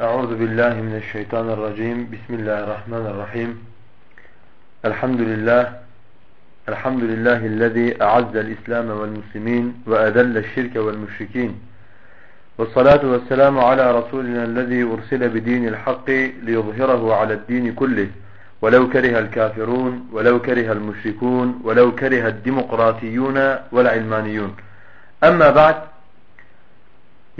أعوذ بالله من الشيطان الرجيم. بسم الله الرحمن الرحيم. الحمد لله. الحمد لله الذي أعز الإسلام والمسلمين وأذل الشرك والمشركين. والصلاة والسلام على رسولنا الذي أرسل بدين الحق ليظهره على الدين كله. ولو كره الكافرون ولو كره المشركون ولو كره الديمقراطيون والعلمانيون. أما بعد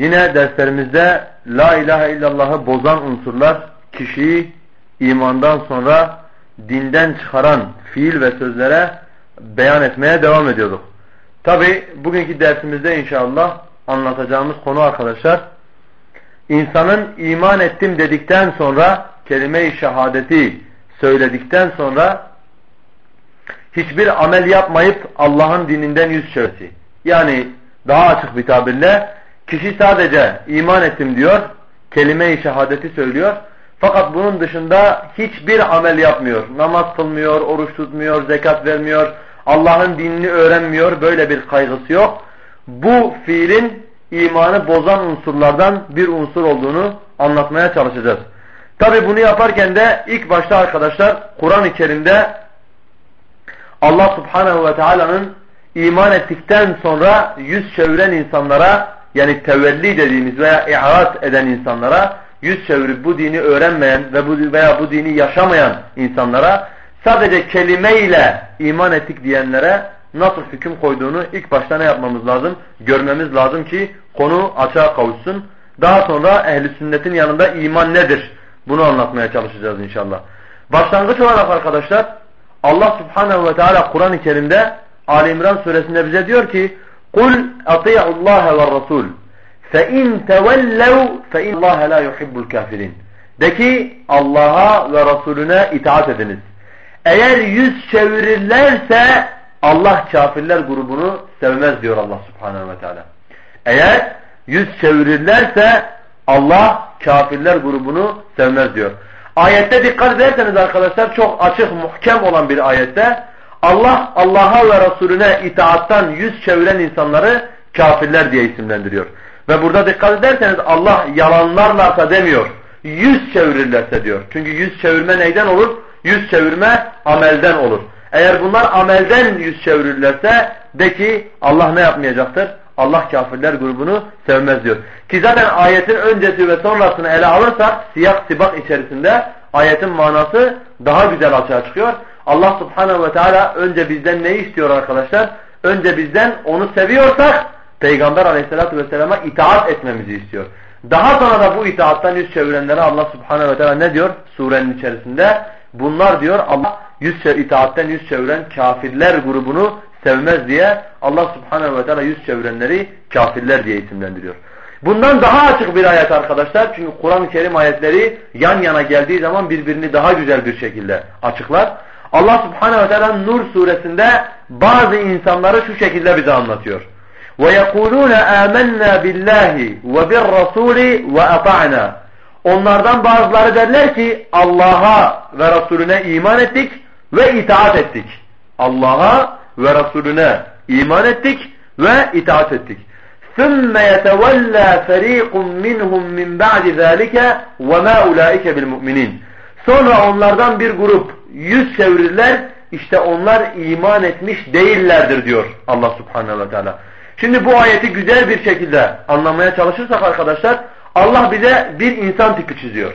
Yine derslerimizde La ilahe illallah'ı bozan unsurlar kişiyi imandan sonra dinden çıkaran fiil ve sözlere beyan etmeye devam ediyorduk. Tabi bugünkü dersimizde inşallah anlatacağımız konu arkadaşlar insanın iman ettim dedikten sonra kelime-i şehadeti söyledikten sonra hiçbir amel yapmayıp Allah'ın dininden yüz çevirmesi. Yani daha açık bir tabirle Kişi sadece iman ettim diyor, kelime-i şehadeti söylüyor. Fakat bunun dışında hiçbir amel yapmıyor. Namaz kılmıyor, oruç tutmuyor, zekat vermiyor, Allah'ın dinini öğrenmiyor. Böyle bir kaygısı yok. Bu fiilin imanı bozan unsurlardan bir unsur olduğunu anlatmaya çalışacağız. Tabi bunu yaparken de ilk başta arkadaşlar Kur'an-ı Allah Subhanahu ve Taala'nın iman ettikten sonra yüz çeviren insanlara yani tevelli dediğimiz veya i'rat eden insanlara yüz çevirip bu dini öğrenmeyen ve bu veya bu dini yaşamayan insanlara sadece kelimeyle iman ettik diyenlere nasıl hüküm koyduğunu ilk başta ne yapmamız lazım? Görmemiz lazım ki konu açığa kavuşsun. Daha sonra ehli sünnetin yanında iman nedir? Bunu anlatmaya çalışacağız inşallah. Başlangıç olarak arkadaşlar Allah subhanehu ve teala Kur'an-ı Kerim'de Ali İmran suresinde bize diyor ki Kul ati'u Allah ve Resul. Fe in tevellev fe in Allah la yuhibbul kafirin. De ki Allah'a ve Resulüne itaat ediniz. Eğer yüz çevirirlerse Allah kafirler grubunu sevmez diyor Allah subhanahu ve teala. Eğer yüz çevirirlerse Allah kafirler grubunu sevmez diyor. Ayette dikkat ederseniz arkadaşlar çok açık muhkem olan bir ayette Allah Allah'a ve Resulüne itaattan yüz çeviren insanları kafirler diye isimlendiriyor. Ve burada dikkat ederseniz Allah yalanlarlarsa demiyor. Yüz çevirirlerse diyor. Çünkü yüz çevirme neyden olur? Yüz çevirme amelden olur. Eğer bunlar amelden yüz çevirirlerse de ki Allah ne yapmayacaktır? Allah kafirler grubunu sevmez diyor. Ki zaten ayetin öncesi ve sonrasını ele alırsak siyah sibak içerisinde ayetin manası daha güzel açığa çıkıyor. Allah subhanehu ve teala önce bizden neyi istiyor arkadaşlar? Önce bizden onu seviyorsak Peygamber aleyhissalatü vesselama itaat etmemizi istiyor. Daha sonra da bu itaattan yüz çevirenlere Allah subhanehu ve teala ne diyor? Surenin içerisinde bunlar diyor Allah yüz itaatten yüz çeviren kafirler grubunu sevmez diye Allah subhanehu ve teala yüz çevirenleri kafirler diye isimlendiriyor. Bundan daha açık bir ayet arkadaşlar. Çünkü Kur'an-ı Kerim ayetleri yan yana geldiği zaman birbirini daha güzel bir şekilde açıklar. Allah subhanehu ve teala Nur suresinde bazı insanları şu şekilde bize anlatıyor. وَيَقُولُونَ آمَنَّا بِاللّٰهِ وَبِالرَّسُولِ وَأَطَعْنَا Onlardan bazıları derler ki Allah'a ve Resulüne iman ettik ve itaat ettik. Allah'a ve Resulüne iman ettik ve itaat ettik. ثُمَّ يَتَوَلَّى فَر۪يقٌ مِّنْهُمْ مِّنْ بَعْدِ ذَٰلِكَ وَمَا اُولَٰئِكَ بِالْمُؤْمِنِينَ Sonra onlardan bir grup yüz çevirirler. İşte onlar iman etmiş değillerdir diyor Allah subhanehu ve teala. Şimdi bu ayeti güzel bir şekilde anlamaya çalışırsak arkadaşlar Allah bize bir insan tipi çiziyor.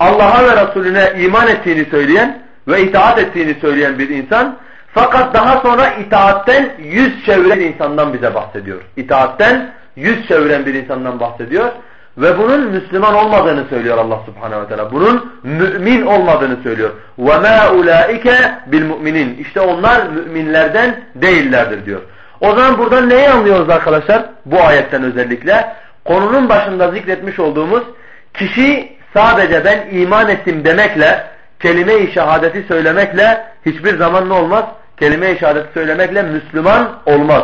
Allah'a ve Resulüne iman ettiğini söyleyen ve itaat ettiğini söyleyen bir insan fakat daha sonra itaatten yüz çeviren insandan bize bahsediyor. İtaatten yüz çeviren bir insandan bahsediyor. Ve bunun Müslüman olmadığını söylüyor Allah subhanehu ve teala. Bunun mümin olmadığını söylüyor. وَمَا اُولَٰئِكَ بِالْمُؤْمِنِينَ İşte onlar müminlerden değillerdir diyor. O zaman buradan neyi anlıyoruz arkadaşlar? Bu ayetten özellikle. Konunun başında zikretmiş olduğumuz kişi sadece ben iman ettim demekle, kelime-i şehadeti söylemekle hiçbir zaman ne olmaz? Kelime-i şehadeti söylemekle Müslüman olmaz.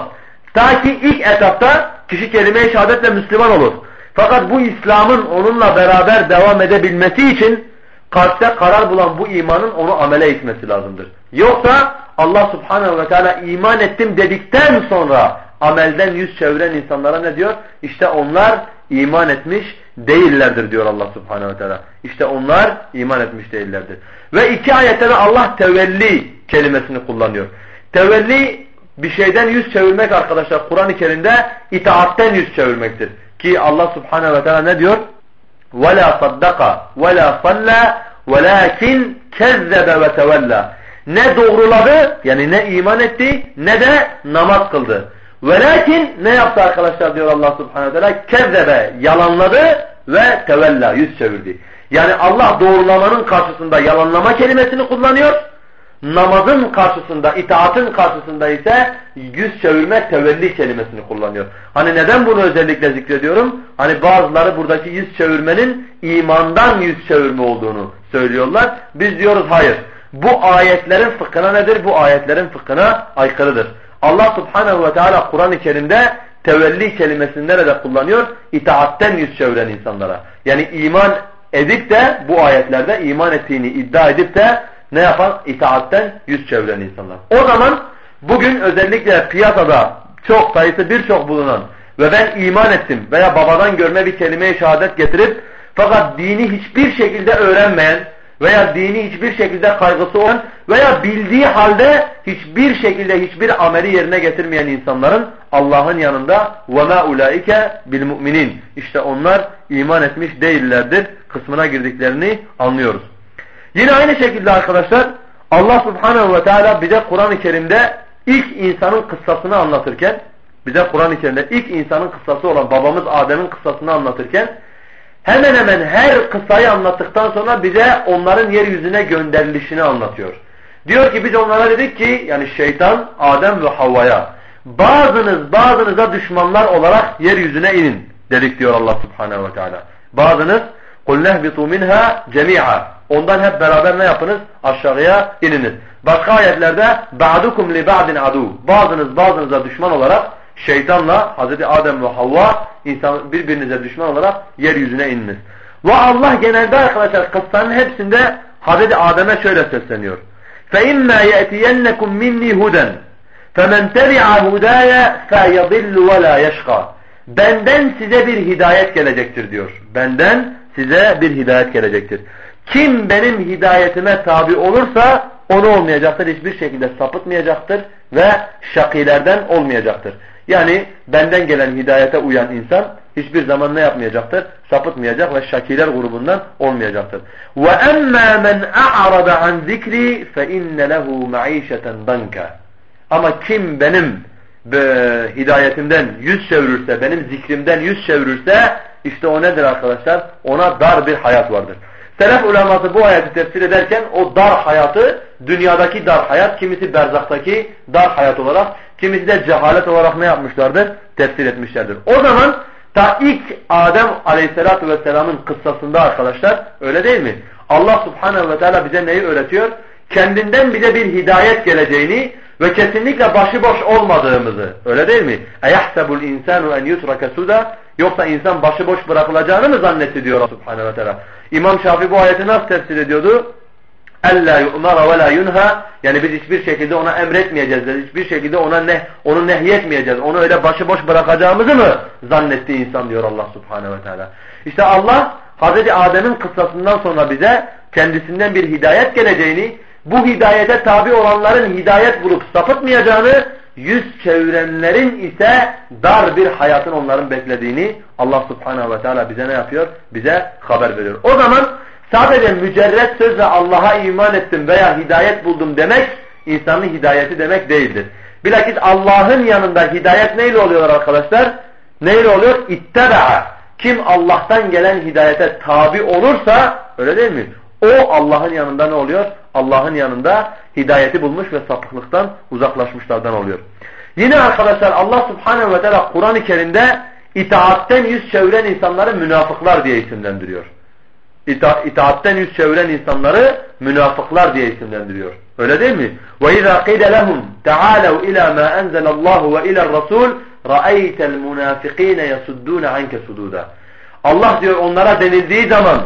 Ta ki ilk etapta kişi kelime-i şehadetle Müslüman olur. Fakat bu İslam'ın onunla beraber devam edebilmesi için kalpte karar bulan bu imanın onu amele etmesi lazımdır. Yoksa Allah subhanehu ve teala iman ettim dedikten sonra amelden yüz çeviren insanlara ne diyor? İşte onlar iman etmiş değillerdir diyor Allah subhanehu ve teala. İşte onlar iman etmiş değillerdir. Ve iki ayette de Allah tevelli kelimesini kullanıyor. Tevelli bir şeyden yüz çevirmek arkadaşlar Kur'an-ı Kerim'de itaatten yüz çevirmektir. Ki Allah subhanehu ve teala ne diyor? وَلَا صَدَّقَ وَلَا صَلَّى وَلَاكِنْ كَذَّبَ وَتَوَلَّى Ne doğruladı yani ne iman etti ne de namaz kıldı. Velakin ne yaptı arkadaşlar diyor Allah subhanahu teala kezzebe yalanladı ve tevella yüz çevirdi. Yani Allah doğrulamanın karşısında yalanlama kelimesini kullanıyor. Namazın karşısında, itaatın karşısında ise yüz çevirme, tevelli kelimesini kullanıyor. Hani neden bunu özellikle zikrediyorum? Hani bazıları buradaki yüz çevirmenin imandan yüz çevirme olduğunu söylüyorlar. Biz diyoruz hayır. Bu ayetlerin fıkhına nedir? Bu ayetlerin fıkhına aykırıdır. Allah subhanehu ve teala Kur'an-ı Kerim'de tevelli kelimesini nerede kullanıyor? İtaatten yüz çeviren insanlara. Yani iman edip de bu ayetlerde iman ettiğini iddia edip de ne yapan? İtaatten yüz çeviren insanlar. O zaman bugün özellikle piyasada çok sayısı birçok bulunan ve ben iman ettim veya babadan görme bir kelime-i şehadet getirip fakat dini hiçbir şekilde öğrenmeyen veya dini hiçbir şekilde kaygısı olan veya bildiği halde hiçbir şekilde hiçbir ameli yerine getirmeyen insanların Allah'ın yanında وَمَا اُولَٰئِكَ بِالْمُؤْمِنِينَ İşte onlar iman etmiş değillerdir kısmına girdiklerini anlıyoruz. Yine aynı şekilde arkadaşlar Allah subhanehu ve teala bize Kur'an-ı Kerim'de ilk insanın kıssasını anlatırken bize Kur'an-ı Kerim'de ilk insanın kıssası olan babamız Adem'in kıssasını anlatırken hemen hemen her kıssayı anlattıktan sonra bize onların yeryüzüne gönderilişini anlatıyor. Diyor ki biz onlara dedik ki yani şeytan Adem ve Havva'ya bazınız bazınıza düşmanlar olarak yeryüzüne inin dedik diyor Allah subhanehu ve teala. Bazınız قُلْ نَهْبِطُوا مِنْهَا جَمِيعًا Ondan hep beraber ne yapınız? Aşağıya ininiz. Başka ayetlerde بَعْدُكُمْ لِبَعْدٍ عَدُوٌ Bazınız bazınıza düşman olarak şeytanla Hz. Adem ve Havva insan birbirinize düşman olarak yeryüzüne ininiz. Ve Allah genelde arkadaşlar kıssanın hepsinde Hz. Adem'e şöyle sesleniyor. فَاِمَّا يَأْتِيَنَّكُمْ مِنِّي هُدًا فَمَنْ تَبِعَ هُدَايَ فَيَضِلُّ وَلَا يَشْقَى Benden size bir hidayet gelecektir diyor. Benden size bir hidayet gelecektir. Kim benim hidayetime tabi olursa onu olmayacaktır. Hiçbir şekilde sapıtmayacaktır ve şakilerden olmayacaktır. Yani benden gelen hidayete uyan insan hiçbir zaman ne yapmayacaktır? Sapıtmayacak ve şakiler grubundan olmayacaktır. وَاَمَّا مَنْ اَعْرَضَ عَنْ ذِكْرِ فَاِنَّ لَهُ مَعِيشَةً دَنْكَ Ama kim benim hidayetimden yüz çevirirse, benim zikrimden yüz çevirirse işte o nedir arkadaşlar? Ona dar bir hayat vardır. Selef uleması bu ayeti tefsir ederken o dar hayatı dünyadaki dar hayat, kimisi berzaktaki dar hayat olarak, kimisi de cehalet olarak ne yapmışlardır? Tefsir etmişlerdir. O zaman ta ilk Adem aleyhissalatu vesselamın kıssasında arkadaşlar öyle değil mi? Allah subhanehu ve teala bize neyi öğretiyor? Kendinden bize bir hidayet geleceğini ve kesinlikle başıboş olmadığımızı öyle değil mi? اَيَحْسَبُ الْاِنْسَانُ اَنْ يُتْرَكَ سُدَى Yoksa insan başıboş bırakılacağını mı zannediliyor Subhanahu ve Teala? İmam Şafii bu ayeti nasıl tefsir ediyordu? Ella yu'mara ve la yunha yani biz hiçbir şekilde ona emretmeyeceğiz. Hiçbir şekilde ona ne onu nehyetmeyeceğiz. Onu öyle başıboş bırakacağımızı mı zannetti insan diyor Allah Subhanahu ve Teala. İşte Allah Hazreti Adem'in kıssasından sonra bize kendisinden bir hidayet geleceğini, bu hidayete tabi olanların hidayet bulup sapıtmayacağını yüz çevirenlerin ise dar bir hayatın onların beklediğini Allah subhanehu ve teala bize ne yapıyor? Bize haber veriyor. O zaman sadece mücerret sözle Allah'a iman ettim veya hidayet buldum demek insanın hidayeti demek değildir. Bilakis Allah'ın yanında hidayet neyle oluyor arkadaşlar? Neyle oluyor? İtteba'a. Kim Allah'tan gelen hidayete tabi olursa öyle değil mi? O Allah'ın yanında ne oluyor? Allah'ın yanında hidayeti bulmuş ve sapıklıktan uzaklaşmışlardan oluyor. Yine arkadaşlar Allah subhanehu ve teala Kur'an-ı Kerim'de itaatten yüz çeviren insanları münafıklar diye isimlendiriyor. İta itaatten yüz çeviren insanları münafıklar diye isimlendiriyor. Öyle değil mi? وَاِذَا قِيلَ لَهُمْ تَعَالَوْا اِلَى مَا أَنْزَلَ اللّٰهُ وَاِلَى الرَّسُولِ رَأَيْتَ الْمُنَافِقِينَ يَسُدُّونَ عَنْكَ سُدُودًا Allah diyor onlara denildiği zaman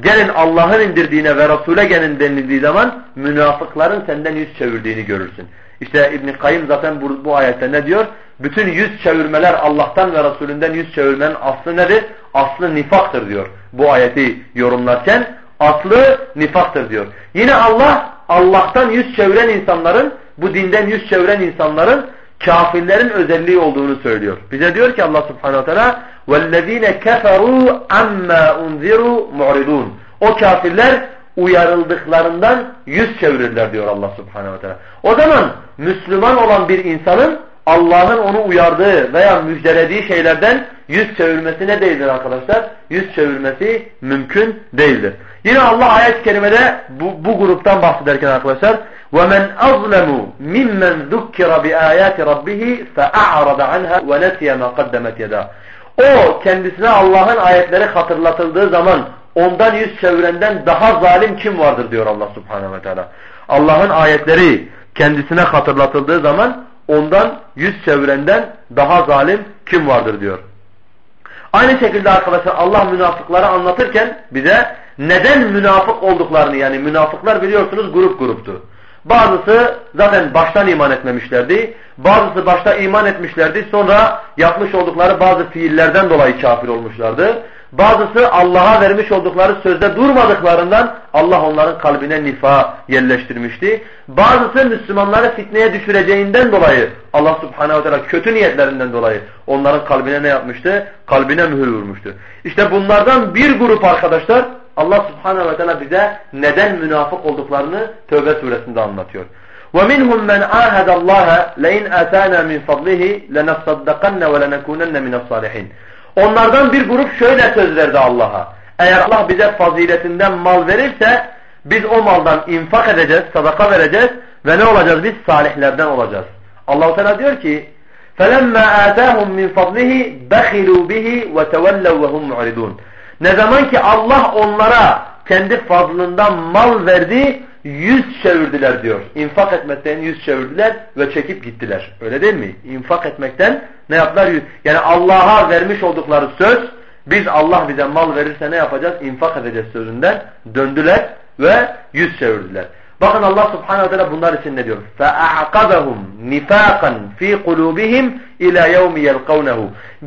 Gelin Allah'ın indirdiğine ve Resul'e gelin denildiği zaman münafıkların senden yüz çevirdiğini görürsün. İşte İbn Kayyim zaten bu, bu ayette ne diyor? Bütün yüz çevirmeler Allah'tan ve Resulünden yüz çevirmenin aslı nedir? Aslı nifaktır diyor. Bu ayeti yorumlarken aslı nifaktır diyor. Yine Allah Allah'tan yüz çeviren insanların, bu dinden yüz çeviren insanların kafirlerin özelliği olduğunu söylüyor. Bize diyor ki Allah Subhanahu teala وَالَّذ۪ينَ كَفَرُوا عَمَّا اُنْذِرُوا مُعْرِضُونَ O kafirler uyarıldıklarından yüz çevirirler diyor Allah Subhanahu teala. O zaman Müslüman olan bir insanın Allah'ın onu uyardığı veya müjdelediği şeylerden yüz çevirmesi ne değildir arkadaşlar? Yüz çevirmesi mümkün değildir. Yine Allah ayet-i kerimede bu, bu gruptan bahsederken arkadaşlar وَمَنْ أَظْلَمُ مِمَّنْ ذُكِّرَ بِآيَاتِ رَبِّهِ فَأَعْرَضَ عَنْهَا وَنَسِيَ مَا قَدَّمَتْ يَدَى O kendisine Allah'ın ayetleri hatırlatıldığı zaman ondan yüz çevirenden daha zalim kim vardır diyor Allah subhanehu ve teala. Allah'ın ayetleri kendisine hatırlatıldığı zaman ondan yüz çevirenden daha zalim kim vardır diyor. Aynı şekilde arkadaşlar Allah münafıkları anlatırken bize neden münafık olduklarını yani münafıklar biliyorsunuz grup gruptu. Bazısı zaten baştan iman etmemişlerdi. Bazısı başta iman etmişlerdi. Sonra yapmış oldukları bazı fiillerden dolayı kafir olmuşlardı. Bazısı Allah'a vermiş oldukları sözde durmadıklarından Allah onların kalbine nifa yerleştirmişti. Bazısı Müslümanları fitneye düşüreceğinden dolayı Allah subhanehu teala kötü niyetlerinden dolayı onların kalbine ne yapmıştı? Kalbine mühür vurmuştu. İşte bunlardan bir grup arkadaşlar Allah subhanehu ve teala bize neden münafık olduklarını Tövbe suresinde anlatıyor. وَمِنْهُمْ مَنْ عَاهَدَ اللّٰهَ لَاِنْ اَتَانَا مِنْ فَضْلِهِ لَنَصَّدَّقَنَّ وَلَنَكُونَنَّ مِنَ الصَّالِحِينَ Onlardan bir grup şöyle söz verdi Allah'a. Eğer Allah bize faziletinden mal verirse biz o maldan infak edeceğiz, sadaka vereceğiz ve ne olacağız? Biz salihlerden olacağız. Allah Teala diyor ki: "Felemma atahum min fadlihi bakhilu bihi ve tevellev ve hum mu'ridun." Ne zaman ki Allah onlara kendi fazlından mal verdi, yüz çevirdiler diyor. İnfak etmekten yüz çevirdiler ve çekip gittiler. Öyle değil mi? İnfak etmekten ne yaptılar? Yani Allah'a vermiş oldukları söz, biz Allah bize mal verirse ne yapacağız? İnfak edeceğiz sözünden döndüler ve yüz çevirdiler. Bakın Allah subhanehu ve teala bunlar için ne diyor? فَاَعْقَبَهُمْ نِفَاقًا ف۪ي قُلُوبِهِمْ اِلَى يَوْمِ يَلْقَوْنَهُ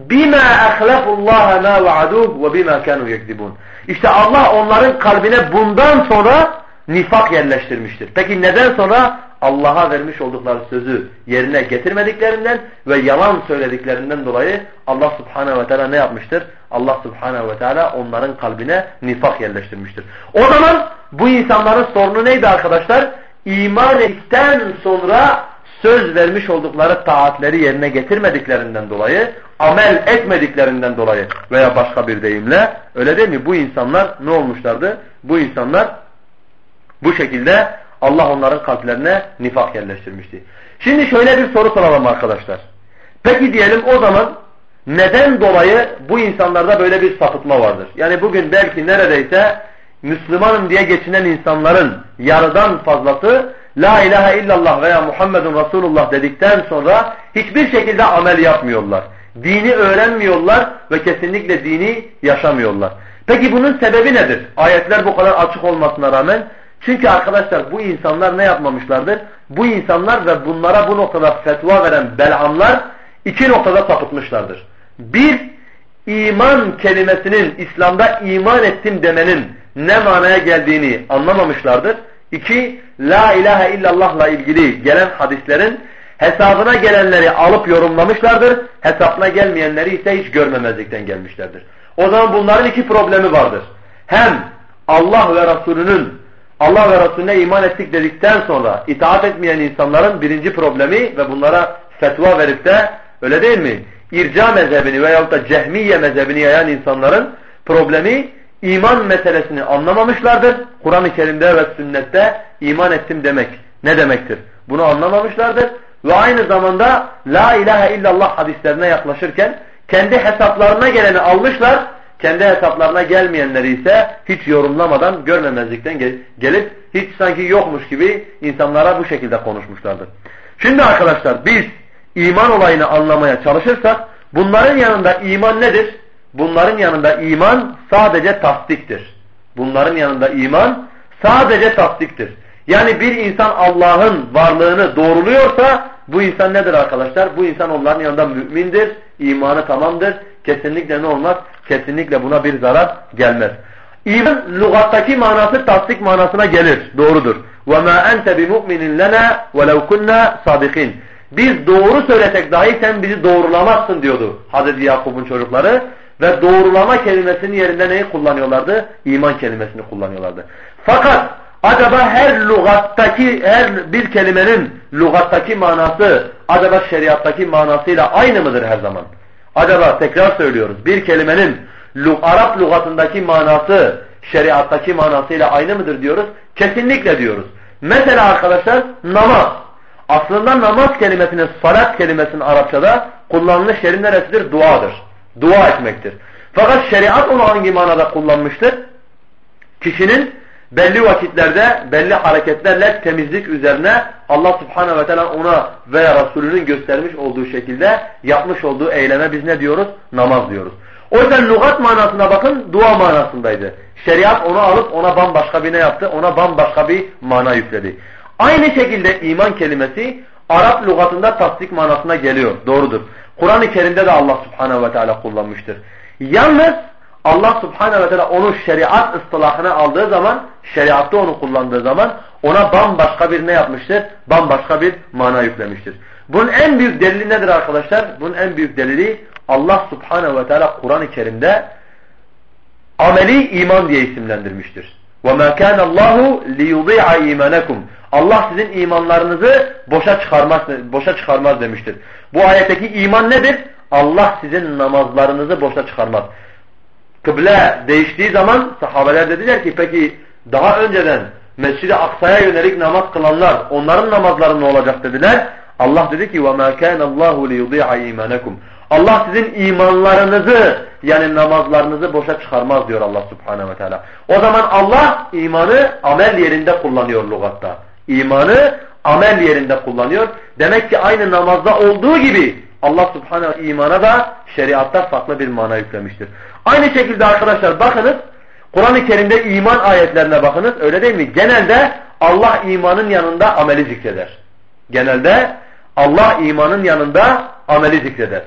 بِمَا أَخْلَفُ اللّٰهَ مَا وَعَدُوهُ وَبِمَا كَانُوا يَكْذِبُونَ İşte Allah onların kalbine bundan sonra nifak yerleştirmiştir. Peki neden sonra? Allah'a vermiş oldukları sözü yerine getirmediklerinden ve yalan söylediklerinden dolayı Allah subhanehu ve teala ne yapmıştır? Allah subhanehu ve teala onların kalbine nifak yerleştirmiştir. O zaman bu insanların sorunu neydi arkadaşlar? İman ettikten sonra söz vermiş oldukları taatleri yerine getirmediklerinden dolayı, amel etmediklerinden dolayı veya başka bir deyimle öyle değil mi? Bu insanlar ne olmuşlardı? Bu insanlar bu şekilde Allah onların kalplerine nifak yerleştirmişti. Şimdi şöyle bir soru soralım arkadaşlar. Peki diyelim o zaman neden dolayı bu insanlarda böyle bir sapıtma vardır? Yani bugün belki neredeyse Müslümanım diye geçinen insanların yarıdan fazlası La ilahe illallah veya Muhammedun Resulullah dedikten sonra hiçbir şekilde amel yapmıyorlar. Dini öğrenmiyorlar ve kesinlikle dini yaşamıyorlar. Peki bunun sebebi nedir? Ayetler bu kadar açık olmasına rağmen çünkü arkadaşlar bu insanlar ne yapmamışlardır? Bu insanlar ve bunlara bu noktada fetva veren belamlar iki noktada sapıtmışlardır. Bir, iman kelimesinin İslam'da iman ettim demenin ne manaya geldiğini anlamamışlardır. İki, la ilahe illallah'la ilgili gelen hadislerin hesabına gelenleri alıp yorumlamışlardır. Hesabına gelmeyenleri ise hiç görmemezlikten gelmişlerdir. O zaman bunların iki problemi vardır. Hem Allah ve Resulünün Allah ve Resulüne iman ettik dedikten sonra itaat etmeyen insanların birinci problemi ve bunlara fetva verip de öyle değil mi? İrca mezhebini veyahut da cehmiye mezhebini yayan insanların problemi iman meselesini anlamamışlardır. Kur'an-ı Kerim'de ve sünnette iman ettim demek ne demektir? Bunu anlamamışlardır. Ve aynı zamanda la ilahe illallah hadislerine yaklaşırken kendi hesaplarına geleni almışlar kendi hesaplarına gelmeyenleri ise hiç yorumlamadan görmemezlikten gelip hiç sanki yokmuş gibi insanlara bu şekilde konuşmuşlardır. Şimdi arkadaşlar biz iman olayını anlamaya çalışırsak bunların yanında iman nedir? Bunların yanında iman sadece tasdiktir. Bunların yanında iman sadece tasdiktir. Yani bir insan Allah'ın varlığını doğruluyorsa bu insan nedir arkadaşlar? Bu insan onların yanında mümindir, imanı tamamdır. Kesinlikle ne olmaz? Kesinlikle buna bir zarar gelmez. İman lügattaki manası tasdik manasına gelir. Doğrudur. وَمَا أَنْتَ بِمُؤْمِنٍ لَنَا وَلَوْ كُنَّا صَادِقِينَ Biz doğru söylesek dahi sen bizi doğrulamazsın diyordu Hazreti Yakup'un çocukları. Ve doğrulama kelimesinin yerinde neyi kullanıyorlardı? İman kelimesini kullanıyorlardı. Fakat acaba her lügattaki, her bir kelimenin lügattaki manası acaba şeriattaki manasıyla aynı mıdır her zaman? Acaba tekrar söylüyoruz. Bir kelimenin Arap lügatındaki manası şeriattaki manasıyla aynı mıdır diyoruz? Kesinlikle diyoruz. Mesela arkadaşlar namaz. Aslında namaz kelimesinin salat kelimesinin Arapçada kullanılış yeri neresidir? Duadır. Dua etmektir. Fakat şeriat onu hangi manada kullanmıştır? Kişinin belli vakitlerde belli hareketlerle temizlik üzerine Allah subhanehu ve teala ona veya Resulünün göstermiş olduğu şekilde yapmış olduğu eyleme biz ne diyoruz? Namaz diyoruz. O yüzden lügat manasına bakın dua manasındaydı. Şeriat onu alıp ona bambaşka bir ne yaptı? Ona bambaşka bir mana yükledi. Aynı şekilde iman kelimesi Arap lügatında tasdik manasına geliyor. Doğrudur. Kur'an-ı Kerim'de de Allah subhanehu ve teala kullanmıştır. Yalnız Allah subhanehu ve teala onu şeriat ıstılahına aldığı zaman, şeriatta onu kullandığı zaman ona bambaşka bir ne yapmıştır? Bambaşka bir mana yüklemiştir. Bunun en büyük delili nedir arkadaşlar? Bunun en büyük delili Allah subhanehu ve teala Kur'an-ı Kerim'de ameli iman diye isimlendirmiştir. وَمَا كَانَ اللّٰهُ لِيُضِيعَ اِيمَانَكُمْ Allah sizin imanlarınızı boşa çıkarmaz, boşa çıkarmaz demiştir. Bu ayetteki iman nedir? Allah sizin namazlarınızı boşa çıkarmaz. Kıble değiştiği zaman sahabeler dediler ki peki daha önceden Mescid-i Aksa'ya yönelik namaz kılanlar onların namazları ne olacak dediler. Allah dedi ki وَمَا كَانَ اللّٰهُ لِيُضِيعَ اِيمَانَكُمْ Allah sizin imanlarınızı yani namazlarınızı boşa çıkarmaz diyor Allah subhanehu ve teala. O zaman Allah imanı amel yerinde kullanıyor lügatta. İmanı amel yerinde kullanıyor. Demek ki aynı namazda olduğu gibi Allah subhanehu imana da şeriatta farklı bir mana yüklemiştir. Aynı şekilde arkadaşlar bakınız Kur'an-ı Kerim'de iman ayetlerine bakınız öyle değil mi? Genelde Allah imanın yanında ameli zikreder. Genelde Allah imanın yanında ameli zikreder.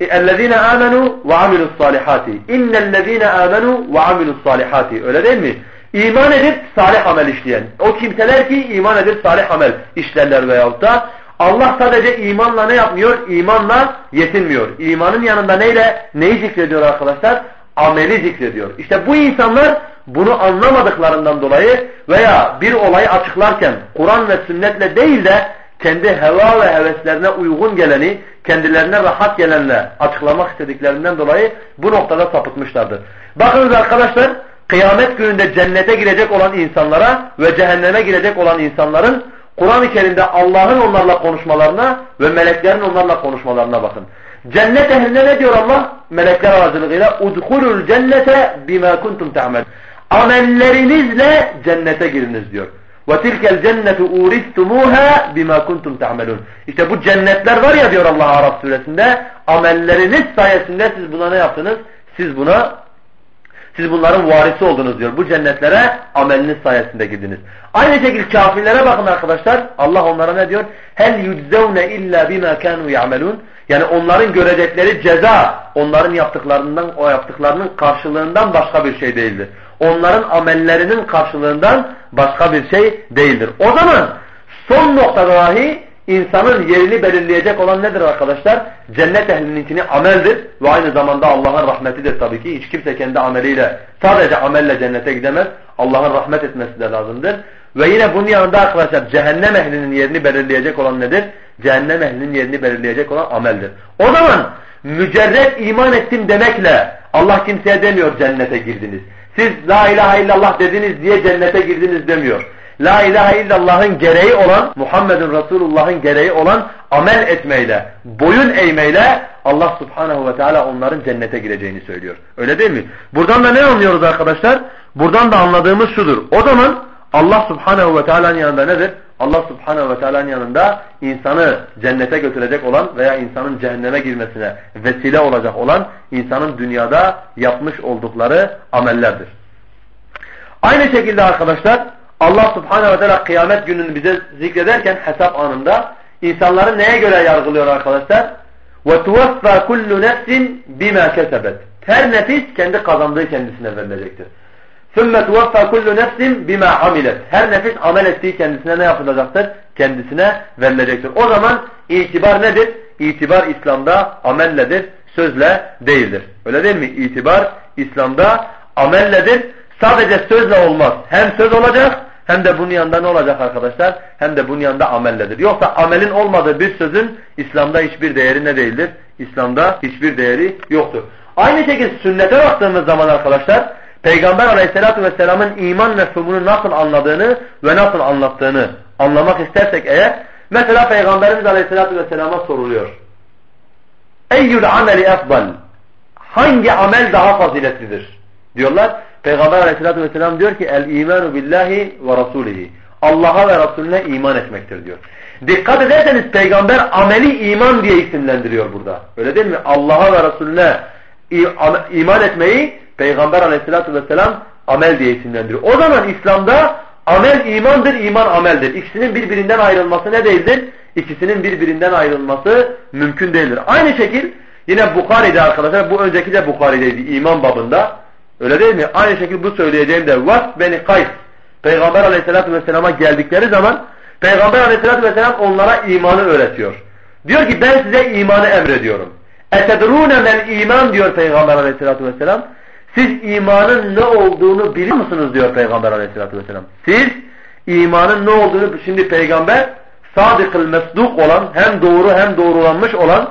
اَلَّذ۪ينَ آمَنُوا وَعَمِلُوا الصَّالِحَاتِ اِنَّ الَّذ۪ينَ آمَنُوا وَعَمِلُوا الصَّالِحَاتِ Öyle değil mi? İman edip salih amel işleyen. O kimseler ki iman edip salih amel işlerler veyahut da Allah sadece imanla ne yapmıyor? İmanla yetinmiyor. İmanın yanında neyle? Neyi zikrediyor arkadaşlar? Ameli zikrediyor. İşte bu insanlar bunu anlamadıklarından dolayı veya bir olayı açıklarken Kur'an ve sünnetle değil de kendi heva ve heveslerine uygun geleni, kendilerine rahat gelenle açıklamak istediklerinden dolayı bu noktada sapıtmışlardır. Bakınız arkadaşlar, kıyamet gününde cennete girecek olan insanlara ve cehenneme girecek olan insanların Kur'an-ı Kerim'de Allah'ın onlarla konuşmalarına ve meleklerin onlarla konuşmalarına bakın. Cennet ehline ne diyor Allah? Melekler aracılığıyla udhulul cennete bima kuntum ta'mel. Amellerinizle cennete giriniz diyor. Ve tilkel cennetu uristumuha bima kuntum ta'melun. İşte bu cennetler var ya diyor Allah Araf suresinde amelleriniz sayesinde siz buna ne yaptınız? Siz buna siz bunların varisi oldunuz diyor. Bu cennetlere ameliniz sayesinde girdiniz. Aynı şekilde kafirlere bakın arkadaşlar. Allah onlara ne diyor? Hel yuczevne illa bima kanu ya'melun. Yani onların görecekleri ceza onların yaptıklarından o yaptıklarının karşılığından başka bir şey değildir. Onların amellerinin karşılığından başka bir şey değildir. O zaman son noktada dahi insanın yerini belirleyecek olan nedir arkadaşlar? Cennet ehlininkini ameldir ve aynı zamanda Allah'ın rahmetidir tabii ki. Hiç kimse kendi ameliyle sadece amelle cennete gidemez. Allah'ın rahmet etmesi de lazımdır. Ve yine bunun yanında arkadaşlar cehennem ehlinin yerini belirleyecek olan nedir? Cehennem ehlinin yerini belirleyecek olan ameldir. O zaman mücerret iman ettim demekle Allah kimseye demiyor cennete girdiniz. Siz la ilahe illallah dediniz diye cennete girdiniz demiyor. La ilahe illallah'ın gereği olan, Muhammedun Resulullah'ın gereği olan amel etmeyle, boyun eğmeyle Allah subhanehu ve teala onların cennete gireceğini söylüyor. Öyle değil mi? Buradan da ne anlıyoruz arkadaşlar? Buradan da anladığımız şudur. O zaman Allah subhanehu ve teala'nın yanında nedir? Allah subhanehu ve teala'nın yanında insanı cennete götürecek olan veya insanın cehenneme girmesine vesile olacak olan insanın dünyada yapmış oldukları amellerdir. Aynı şekilde arkadaşlar Allah subhanehu ve teala kıyamet gününü bize zikrederken hesap anında insanları neye göre yargılıyor arkadaşlar? وَتُوَفَّى كُلُّ نَفْسٍ بِمَا كَسَبَتْ Her nefis kendi kazandığı kendisine verilecektir. ثُمَّ تُوَفَّى كُلُّ نَفْسٍ بِمَا عَمِلَتْ Her nefis amel ettiği kendisine ne yapılacaktır? Kendisine verilecektir. O zaman itibar nedir? İtibar İslam'da amelledir, sözle değildir. Öyle değil mi? İtibar İslam'da amelledir. Sadece sözle olmaz. Hem söz olacak hem de bunun yanında ne olacak arkadaşlar? Hem de bunun yanında amelledir. Yoksa amelin olmadığı bir sözün İslam'da hiçbir değeri ne değildir? İslam'da hiçbir değeri yoktur. Aynı şekilde sünnete baktığımız zaman arkadaşlar Peygamber aleyhissalatü vesselamın iman mefhumunu nasıl anladığını ve nasıl anlattığını anlamak istersek eğer mesela Peygamberimiz aleyhissalatü vesselama soruluyor. Eyyül ameli efdal Hangi amel daha faziletlidir? Diyorlar. Peygamber aleyhissalatü vesselam diyor ki el imanu billahi ve rasulihi. Allah'a ve Resulüne iman etmektir diyor. Dikkat ederseniz peygamber ameli iman diye isimlendiriyor burada. Öyle değil mi? Allah'a ve Resulüne iman etmeyi peygamber aleyhissalatü vesselam amel diye isimlendiriyor. O zaman İslam'da amel imandır, iman ameldir. İkisinin birbirinden ayrılması ne değildir? İkisinin birbirinden ayrılması mümkün değildir. Aynı şekil yine Bukhari'de arkadaşlar bu önceki de Bukhari'deydi iman babında. Öyle değil mi? Aynı şekilde bu söyleyeceğim de Vas beni Kays Peygamber aleyhissalatü vesselama geldikleri zaman Peygamber aleyhissalatü vesselam onlara imanı öğretiyor. Diyor ki ben size imanı emrediyorum. Etedrûne mel iman diyor Peygamber aleyhissalatü vesselam. Siz imanın ne olduğunu biliyor musunuz diyor Peygamber aleyhissalatü vesselam. Siz imanın ne olduğunu şimdi peygamber sadıkıl mesduk olan hem doğru hem doğrulanmış olan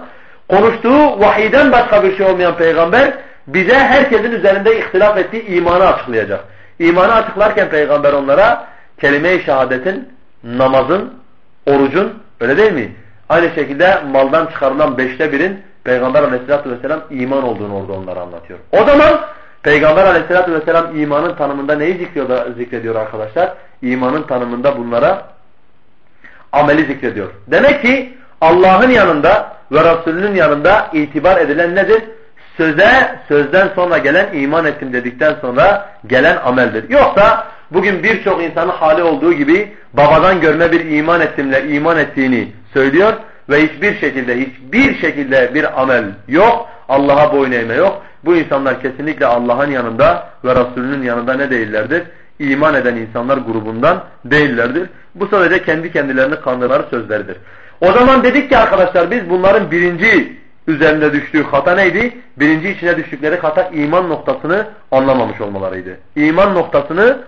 konuştuğu vahiden başka bir şey olmayan peygamber bize herkesin üzerinde ihtilaf ettiği imanı açıklayacak. İmanı açıklarken peygamber onlara kelime-i şehadetin, namazın, orucun öyle değil mi? Aynı şekilde maldan çıkarılan beşte birin peygamber aleyhissalatü vesselam iman olduğunu orada onlara anlatıyor. O zaman peygamber aleyhissalatü vesselam imanın tanımında neyi zikrediyor, arkadaşlar? İmanın tanımında bunlara ameli zikrediyor. Demek ki Allah'ın yanında ve Resulünün yanında itibar edilen nedir? söze sözden sonra gelen iman ettim dedikten sonra gelen ameldir. Yoksa bugün birçok insanın hali olduğu gibi babadan görme bir iman ettimler iman ettiğini söylüyor ve hiçbir şekilde hiçbir şekilde bir amel yok. Allah'a boyun eğme yok. Bu insanlar kesinlikle Allah'ın yanında ve Resulünün yanında ne değillerdir? İman eden insanlar grubundan değillerdir. Bu sadece kendi kendilerini kandırları sözleridir. O zaman dedik ki arkadaşlar biz bunların birinci üzerinde düştüğü hata neydi? Birinci içine düştükleri hata iman noktasını anlamamış olmalarıydı. İman noktasını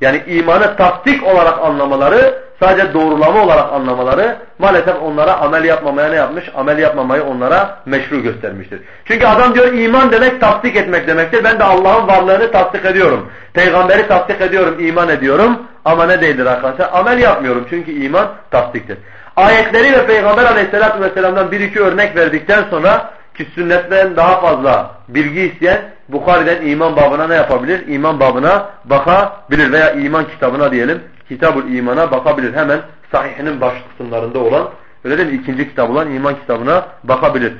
yani imanı taktik olarak anlamaları sadece doğrulama olarak anlamaları maalesef onlara amel yapmamaya ne yapmış? Amel yapmamayı onlara meşru göstermiştir. Çünkü adam diyor iman demek tasdik etmek demektir. Ben de Allah'ın varlığını tasdik ediyorum. Peygamberi tasdik ediyorum, iman ediyorum. Ama ne değildir arkadaşlar? Amel yapmıyorum çünkü iman tasdiktir. Ayetleri ve Peygamber aleyhissalatü vesselam'dan bir iki örnek verdikten sonra ki sünnetten daha fazla bilgi isteyen Bukhari'den iman babına ne yapabilir? İman babına bakabilir veya iman kitabına diyelim. Kitabul imana bakabilir. Hemen sahihinin baş kısımlarında olan öyle değil mi? İkinci kitap olan iman kitabına bakabilir.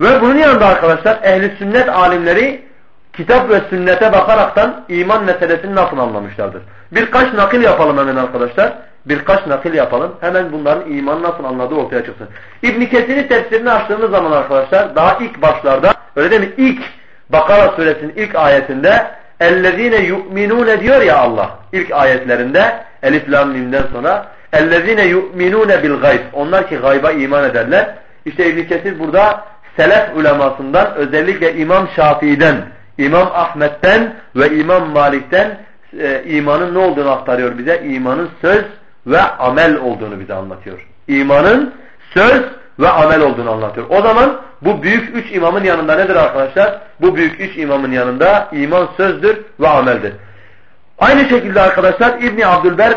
Ve bunun yanında arkadaşlar ehli sünnet alimleri kitap ve sünnete bakaraktan iman meselesini nasıl anlamışlardır. Birkaç nakil yapalım hemen arkadaşlar birkaç nakil yapalım. Hemen bunların iman nasıl anladığı ortaya çıksın. İbn Kesir'in tefsirini açtığımız zaman arkadaşlar daha ilk başlarda öyle değil mi? İlk Bakara suresinin ilk ayetinde ellezine yu'minune diyor ya Allah ilk ayetlerinde elif lam mimden sonra ellezine yu'minune bil gayb onlar ki gayba iman ederler. İşte İbn Kesir burada selef ulemasından özellikle İmam Şafii'den, İmam Ahmet'ten ve İmam Malik'ten e, imanın ne olduğunu aktarıyor bize. İmanın söz ve amel olduğunu bize anlatıyor. İmanın söz ve amel olduğunu anlatıyor. O zaman bu büyük üç imamın yanında nedir arkadaşlar? Bu büyük üç imamın yanında iman sözdür ve ameldir. Aynı şekilde arkadaşlar İbni Abdülber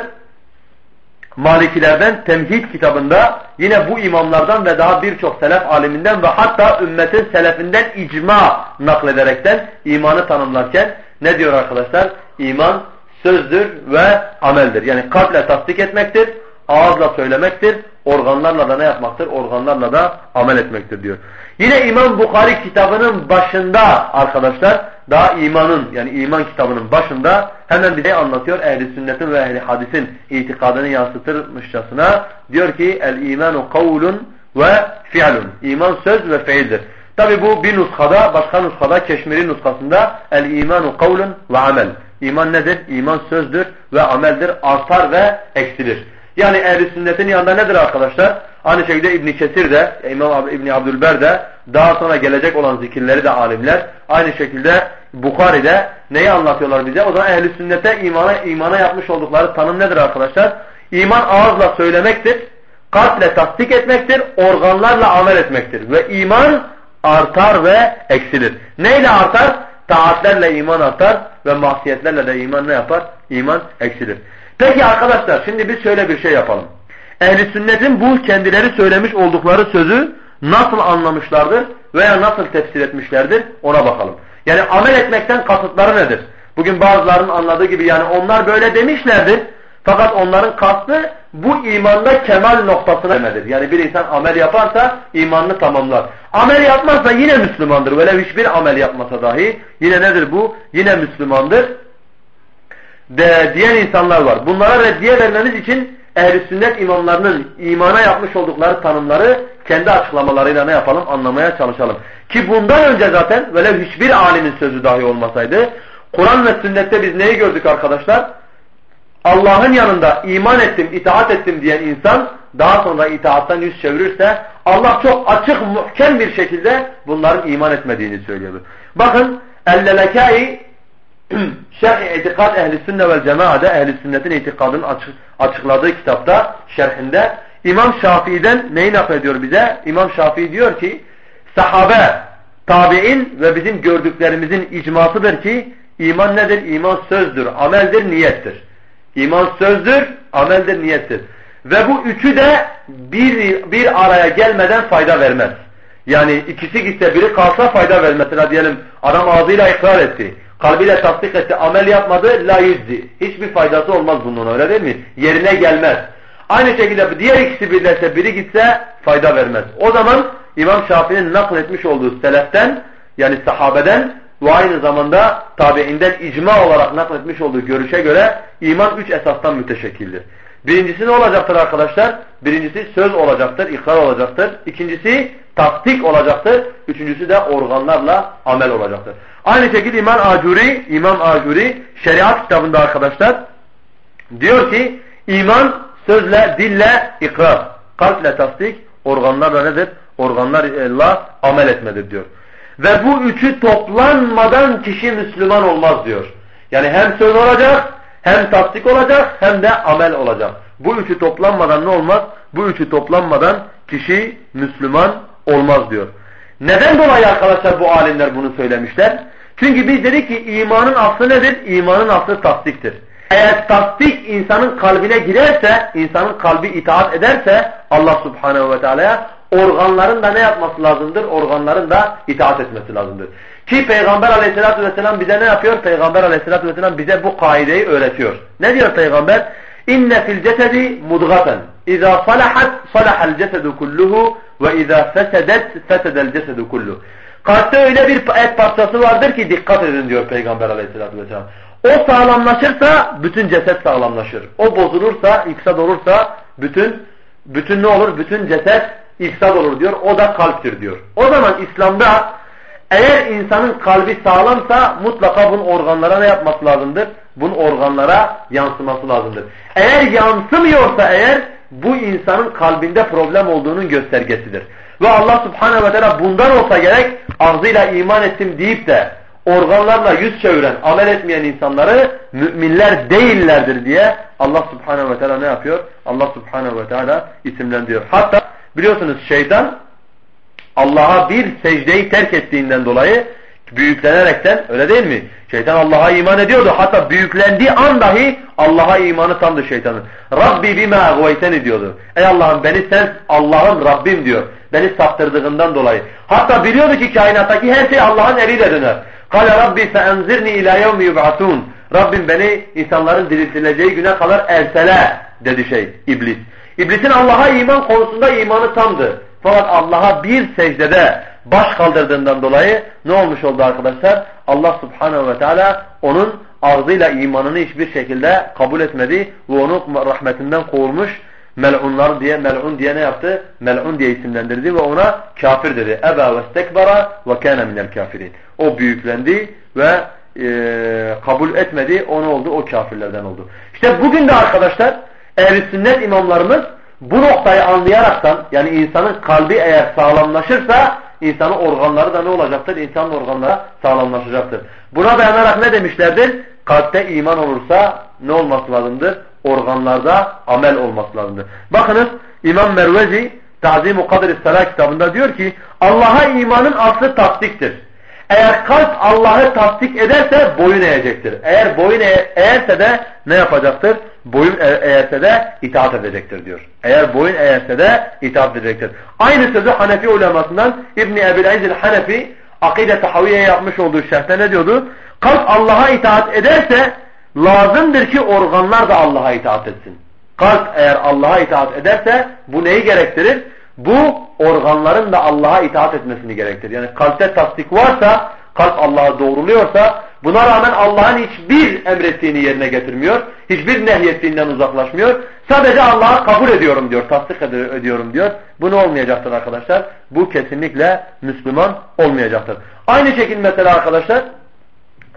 Malikilerden Temhid kitabında yine bu imamlardan ve daha birçok selef aliminden ve hatta ümmetin selefinden icma naklederekten imanı tanımlarken ne diyor arkadaşlar? İman sözdür ve ameldir. Yani kalple tasdik etmektir, ağızla söylemektir, organlarla da ne yapmaktır? Organlarla da amel etmektir diyor. Yine İmam Bukhari kitabının başında arkadaşlar daha imanın yani iman kitabının başında hemen bize anlatıyor ehli sünnetin ve ehli hadisin itikadını yansıtırmışçasına diyor ki el imanu kavlun ve fi'lun. İman söz ve fiildir. Tabi bu bir nuskada, başka nuskada, Keşmiri nuskasında el imanu kavlun ve amel. İman nedir? İman sözdür ve ameldir. Artar ve eksilir. Yani ehl sünnetin yanında nedir arkadaşlar? Aynı şekilde İbn Kesir de, İmam İbn Abdülber de, daha sonra gelecek olan zikirleri de alimler, aynı şekilde Bukhari'de neyi anlatıyorlar bize? O zaman ehl sünnete imana, imana yapmış oldukları tanım nedir arkadaşlar? İman ağızla söylemektir, kalple tasdik etmektir, organlarla amel etmektir. Ve iman artar ve eksilir. Neyle artar? Taatlerle iman artar ve masiyetlerle de iman ne yapar? İman eksilir. Peki arkadaşlar şimdi biz şöyle bir şey yapalım. Ehli sünnetin bu kendileri söylemiş oldukları sözü nasıl anlamışlardır veya nasıl tefsir etmişlerdir ona bakalım. Yani amel etmekten kasıtları nedir? Bugün bazılarının anladığı gibi yani onlar böyle demişlerdir. Fakat onların kastı bu imanda kemal noktasına demedir. Yani bir insan amel yaparsa imanını tamamlar. Amel yapmazsa yine Müslümandır. Böyle hiçbir amel yapmasa dahi yine nedir bu? Yine Müslümandır. De, diyen insanlar var. Bunlara reddiye vermemiz için ehl sünnet imamlarının imana yapmış oldukları tanımları kendi açıklamalarıyla ne yapalım? Anlamaya çalışalım. Ki bundan önce zaten böyle hiçbir alimin sözü dahi olmasaydı Kur'an ve sünnette biz neyi gördük arkadaşlar? Allah'ın yanında iman ettim, itaat ettim diyen insan daha sonra itaattan yüz çevirirse Allah çok açık, muhkem bir şekilde bunların iman etmediğini söylüyordu. Bakın Ellelekai Şerh İtikad Ehli Sünne vel Cemaat'de Ehli Sünnet'in itikadını açık, açıkladığı kitapta şerhinde İmam Şafii'den neyi naklediyor bize? İmam Şafii diyor ki sahabe, tabi'in ve bizim gördüklerimizin icmasıdır ki iman nedir? İman sözdür, ameldir, niyettir. İman sözdür, ameldir, niyettir. Ve bu üçü de bir, bir araya gelmeden fayda vermez. Yani ikisi gitse biri kalsa fayda vermez. Mesela diyelim adam ağzıyla ikrar etti. Kalbiyle tasdik etti. Amel yapmadı. La yüzdi. Hiçbir faydası olmaz bunun öyle değil mi? Yerine gelmez. Aynı şekilde diğer ikisi birleşse biri gitse fayda vermez. O zaman İmam Şafii'nin nakletmiş olduğu seleften yani sahabeden ve aynı zamanda tabiinden icma olarak nakletmiş olduğu görüşe göre iman üç esastan müteşekkildir. Birincisi ne olacaktır arkadaşlar? Birincisi söz olacaktır, ikrar olacaktır. İkincisi taktik olacaktır. Üçüncüsü de organlarla amel olacaktır. Aynı şekilde İmam Acuri, İmam Acuri şeriat kitabında arkadaşlar diyor ki iman sözle, dille ikrar, kalple tasdik, organlarla nedir? Organlarla amel etmedir diyor. Ve bu üçü toplanmadan kişi Müslüman olmaz diyor. Yani hem söz olacak, hem tasdik olacak, hem de amel olacak. Bu üçü toplanmadan ne olmaz? Bu üçü toplanmadan kişi Müslüman olmaz diyor. Neden dolayı arkadaşlar bu alimler bunu söylemişler? Çünkü biz dedik ki imanın aslı nedir? İmanın aslı tasdiktir. Eğer tasdik insanın kalbine girerse, insanın kalbi itaat ederse Allah subhanehu ve teala'ya organların da ne yapması lazımdır? Organların da itaat etmesi lazımdır. Ki Peygamber aleyhissalatü vesselam bize ne yapıyor? Peygamber aleyhissalatü vesselam bize bu kaideyi öğretiyor. Ne diyor Peygamber? İnne fil cesedi mudgaten. İza salahat salahal cesedu kulluhu ve izâ fesedet fesedel cesedu kulluhu. Kalpte öyle bir et parçası vardır ki dikkat edin diyor Peygamber aleyhissalatü vesselam. O sağlamlaşırsa bütün ceset sağlamlaşır. O bozulursa, ifsad olursa bütün bütün ne olur? Bütün ceset ifsad olur diyor. O da kalptir diyor. O zaman İslam'da eğer insanın kalbi sağlamsa mutlaka bunun organlara ne yapması lazımdır? Bunun organlara yansıması lazımdır. Eğer yansımıyorsa eğer bu insanın kalbinde problem olduğunun göstergesidir. Ve Allah subhanehu ve teala bundan olsa gerek ağzıyla iman ettim deyip de organlarla yüz çeviren, amel etmeyen insanları müminler değillerdir diye Allah subhanehu ve teala ne yapıyor? Allah subhanehu ve teala isimlendiriyor. Hatta biliyorsunuz şeytan Allah'a bir secdeyi terk ettiğinden dolayı büyüklenerekten öyle değil mi? Şeytan Allah'a iman ediyordu. Hatta büyüklendiği an dahi Allah'a imanı tamdı şeytanın. Rabbi bime agveyteni diyordu. Ey Allah'ım beni sen Allah'ım Rabbim diyor. Beni saptırdığından dolayı. Hatta biliyordu ki kainattaki her şey Allah'ın eliyle döner. Kale Rabbi feenzirni ila yevmi yub'atun. Rabbim beni insanların diriltileceği güne kadar ersele dedi şey iblis. İblisin Allah'a iman konusunda imanı tamdı. Fakat Allah'a bir secdede baş kaldırdığından dolayı ne olmuş oldu arkadaşlar? Allah subhanehu ve teala onun ağzıyla imanını hiçbir şekilde kabul etmedi ve onu rahmetinden kovulmuş mel'unlar diye mel'un diye ne yaptı? Mel'un diye isimlendirdi ve ona kafir dedi. Eba ve stekbara ve kâne minel kafirin. O büyüklendi ve e, kabul etmedi. O ne oldu? O kafirlerden oldu. İşte bugün de arkadaşlar ehl sünnet imamlarımız bu noktayı anlayaraktan yani insanın kalbi eğer sağlamlaşırsa insanın organları da ne olacaktır? İnsanın organları sağlamlaşacaktır. Buna dayanarak ne demişlerdir? Kalpte iman olursa ne olması lazımdır? Organlarda amel olması lazımdır. Bakınız İmam Mervezi Tazim-u Kadir-i kitabında diyor ki Allah'a imanın aslı tasdiktir. Eğer kalp Allah'ı tasdik ederse boyun eğecektir. Eğer boyun e eğerse de ne yapacaktır? Boyun e eğerse de itaat edecektir diyor. Eğer boyun eğerse de itaat edecektir. Aynı sözü Hanefi ulemasından İbni Ebil Aziz Hanefi Akide Tahaviye yapmış olduğu şerhte ne diyordu? Kalp Allah'a itaat ederse lazımdır ki organlar da Allah'a itaat etsin. Kalp eğer Allah'a itaat ederse bu neyi gerektirir? Bu organların da Allah'a itaat etmesini gerektirir. Yani kalpte tasdik varsa, kalp Allah'a doğruluyorsa buna rağmen Allah'ın hiçbir emrettiğini yerine getirmiyor. Hiçbir nehyettiğinden uzaklaşmıyor. Sadece Allah'a kabul ediyorum diyor, tasdik ediyorum diyor. Bu ne olmayacaktır arkadaşlar? Bu kesinlikle Müslüman olmayacaktır. Aynı şekilde mesela arkadaşlar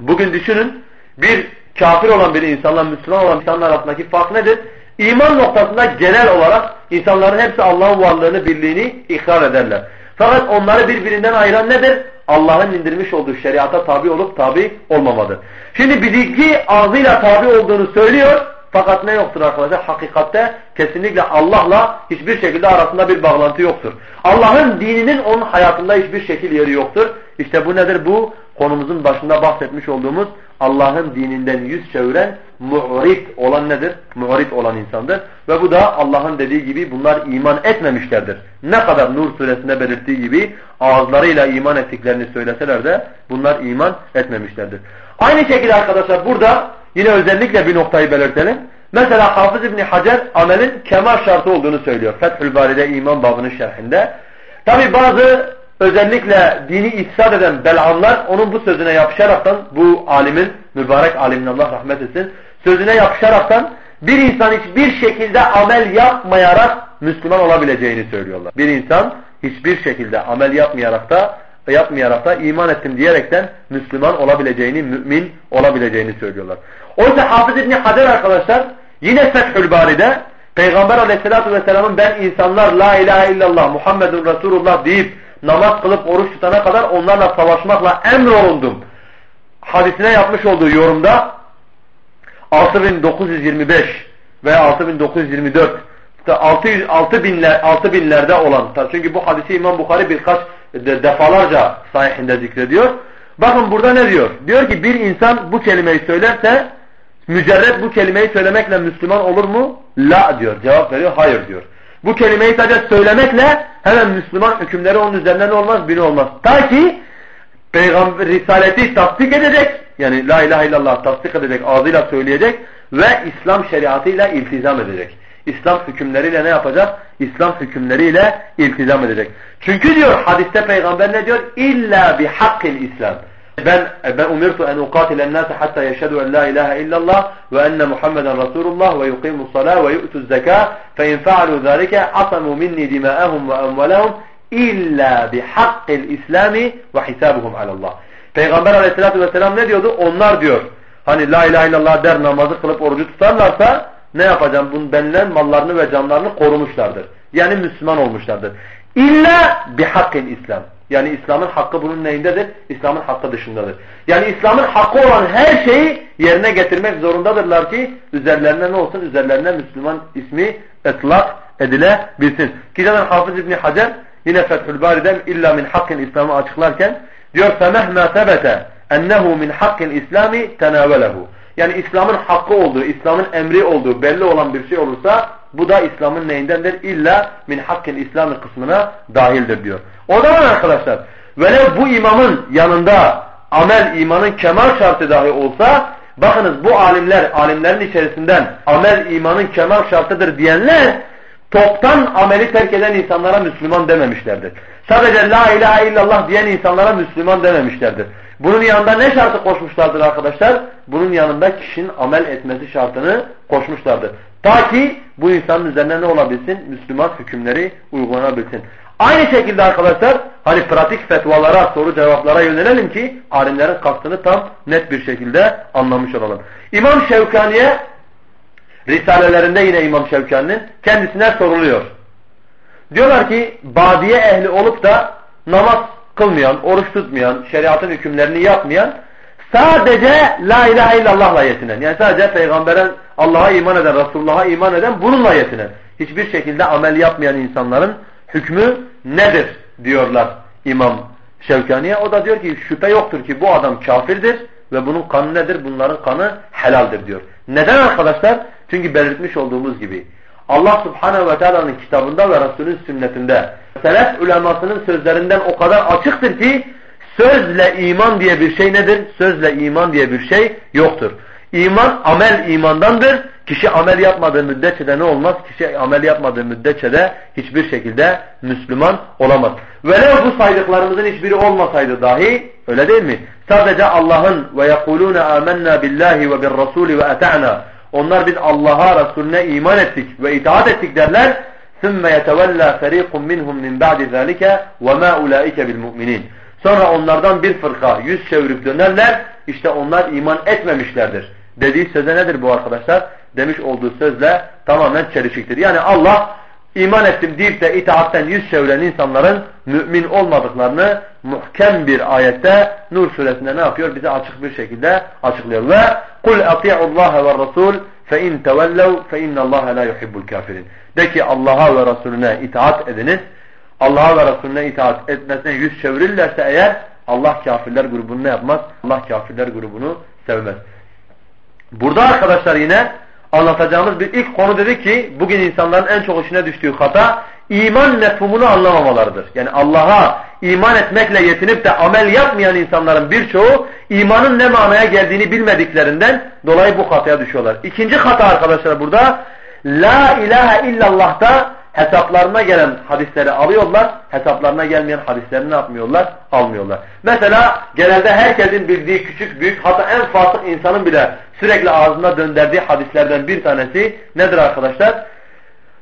bugün düşünün bir kafir olan bir insanla Müslüman olan insanlar arasındaki fark nedir? İman noktasında genel olarak insanların hepsi Allah'ın varlığını, birliğini ikrar ederler. Fakat onları birbirinden ayıran nedir? Allah'ın indirmiş olduğu şeriata tabi olup tabi olmamadır. Şimdi bizimki ağzıyla tabi olduğunu söylüyor fakat ne yoktur arkadaşlar? Hakikatte kesinlikle Allah'la hiçbir şekilde arasında bir bağlantı yoktur. Allah'ın dininin onun hayatında hiçbir şekil yeri yoktur. İşte bu nedir? Bu konumuzun başında bahsetmiş olduğumuz Allah'ın dininden yüz çeviren mu'rit olan nedir? Mu'rit olan insandır. Ve bu da Allah'ın dediği gibi bunlar iman etmemişlerdir. Ne kadar Nur suresinde belirttiği gibi ağızlarıyla iman ettiklerini söyleseler de bunlar iman etmemişlerdir. Aynı şekilde arkadaşlar burada yine özellikle bir noktayı belirtelim. Mesela Hafız İbni Hacer amelin kemal şartı olduğunu söylüyor. Fethül Bari'de iman babının şerhinde. Tabi bazı özellikle dini ifsad eden belanlar onun bu sözüne yapışaraktan bu alimin, mübarek alimin Allah rahmet etsin, sözüne yapışaraktan bir insan hiçbir şekilde amel yapmayarak Müslüman olabileceğini söylüyorlar. Bir insan hiçbir şekilde amel yapmayarak da yapmayarak da iman ettim diyerekten Müslüman olabileceğini, mümin olabileceğini söylüyorlar. Oysa Hafız İbni Hacer arkadaşlar yine Fethül Bari'de Peygamber aleyhissalatü vesselamın ben insanlar la ilahe illallah Muhammedun Resulullah deyip namaz kılıp oruç tutana kadar onlarla savaşmakla emrolundum. Hadisine yapmış olduğu yorumda 6925 veya 6924 600 6000'ler 6000'lerde olan çünkü bu hadisi İmam Bukhari birkaç defalarca sahihinde zikrediyor. Bakın burada ne diyor? Diyor ki bir insan bu kelimeyi söylerse mücerret bu kelimeyi söylemekle Müslüman olur mu? La diyor. Cevap veriyor. Hayır diyor. Bu kelimeyi sadece söylemekle hemen Müslüman hükümleri onun üzerinden olmaz, biri olmaz. Ta ki peygamber risaleti tasdik edecek, yani la ilahe illallah tasdik edecek, ağzıyla söyleyecek ve İslam şeriatıyla iltizam edecek. İslam hükümleriyle ne yapacak? İslam hükümleriyle iltizam edecek. Çünkü diyor hadiste peygamber ne diyor? İlla bi hakkil İslam. Ben ben umirtu en uqatilen nas hatta yeşhedü en la ilahe illallah ve enne Muhammeden Resulullah ve yuqimus salah ve yu'tuz zekâ fe in fa'alu zâlike asamu minni dimâ'ahum ve emvalahum illa bihakkil İslami ve hisabuhum alallah. Peygamber aleyhissalatü vesselam ne diyordu? Onlar diyor hani la ilahe illallah der namazı kılıp orucu tutarlarsa ne yapacağım? Bunun benilen mallarını ve canlarını korumuşlardır. Yani Müslüman olmuşlardır. İlla bihakkil İslam. Yani İslam'ın hakkı bunun neyindedir? İslam'ın hakkı dışındadır. Yani İslam'ın hakkı olan her şeyi yerine getirmek zorundadırlar ki üzerlerine ne olsun? Üzerlerine Müslüman ismi etlak edilebilsin. Ki zaten Hafız İbni Hacer yine Fethül Bari'den illa min hakkın İslam'ı açıklarken diyor فَمَهْمَا ثَبَتَ اَنَّهُ مِنْ حَقِّ الْاِسْلَامِ تَنَاوَلَهُ yani İslam'ın hakkı olduğu, İslam'ın emri olduğu belli olan bir şey olursa bu da İslam'ın neyindendir? İlla min hakkil İslam'ı kısmına dahildir diyor. O zaman arkadaşlar velev bu imamın yanında amel imanın kemal şartı dahi olsa bakınız bu alimler, alimlerin içerisinden amel imanın kemal şartıdır diyenler toptan ameli terk eden insanlara Müslüman dememişlerdir. Sadece la ilahe illallah diyen insanlara Müslüman dememişlerdir. Bunun yanında ne şartı koşmuşlardır arkadaşlar? Bunun yanında kişinin amel etmesi şartını koşmuşlardır. Ta ki bu insanın üzerine ne olabilsin? Müslüman hükümleri uygulanabilsin. Aynı şekilde arkadaşlar hani pratik fetvalara, soru cevaplara yönelelim ki alimlerin kastını tam net bir şekilde anlamış olalım. İmam Şevkani'ye Risalelerinde yine İmam Şevkani'nin kendisine soruluyor. Diyorlar ki badiye ehli olup da namaz kılmayan, oruç tutmayan, şeriatın hükümlerini yapmayan sadece la ilahe illallahla yetinen. Yani sadece peygambere Allah'a iman eden, Resulullah'a iman eden bununla yetinen. Hiçbir şekilde amel yapmayan insanların hükmü nedir diyorlar İmam Şevkani'ye. O da diyor ki şüphe yoktur ki bu adam kafirdir ve bunun kanı nedir? Bunların kanı helaldir diyor. Neden arkadaşlar? Çünkü belirtmiş olduğumuz gibi Allah subhanehu ve teala'nın kitabında ve Resulün sünnetinde selef ulemasının sözlerinden o kadar açıktır ki sözle iman diye bir şey nedir? Sözle iman diye bir şey yoktur. İman amel imandandır. Kişi amel yapmadığı müddetçe de ne olmaz? Kişi amel yapmadığı müddetçe de hiçbir şekilde Müslüman olamaz. Velev bu saydıklarımızın hiçbiri olmasaydı dahi öyle değil mi? Sadece Allah'ın ve yekulûne âmennâ billahi ve bir rasûli ve eta'na onlar biz Allah'a Resulüne iman ettik ve itaat ettik derler. ثُمَّ يَتَوَلَّى فَر۪يقٌ مِّنْهُمْ مِنْ بَعْدِ ذَٰلِكَ وَمَا اُولَٰئِكَ بِالْمُؤْمِنِينَ Sonra onlardan bir fırka yüz çevirip dönerler. İşte onlar iman etmemişlerdir. Dediği söze nedir bu arkadaşlar? Demiş olduğu sözle tamamen çelişiktir. Yani Allah iman ettim deyip de itaatten yüz çeviren insanların mümin olmadıklarını muhkem bir ayette Nur suresinde ne yapıyor? Bize açık bir şekilde açıklıyor. Ve kul ati'u Allah ve Rasul fe in tevellev fe inna Allah la yuhibbul kafirin. De ki Allah'a ve Resulüne itaat ediniz. Allah'a ve Resulüne itaat etmesine yüz çevirirlerse eğer Allah kafirler grubunu ne yapmaz? Allah kafirler grubunu sevmez. Burada arkadaşlar yine anlatacağımız bir ilk konu dedi ki bugün insanların en çok işine düştüğü hata iman mefhumunu anlamamalarıdır. Yani Allah'a iman etmekle yetinip de amel yapmayan insanların birçoğu imanın ne manaya geldiğini bilmediklerinden dolayı bu hataya düşüyorlar. İkinci hata arkadaşlar burada La ilahe illallah'ta hesaplarına gelen hadisleri alıyorlar, hesaplarına gelmeyen hadisleri ne yapmıyorlar? Almıyorlar. Mesela genelde herkesin bildiği küçük büyük hatta en fasık insanın bile sürekli ağzına döndürdüğü hadislerden bir tanesi nedir arkadaşlar?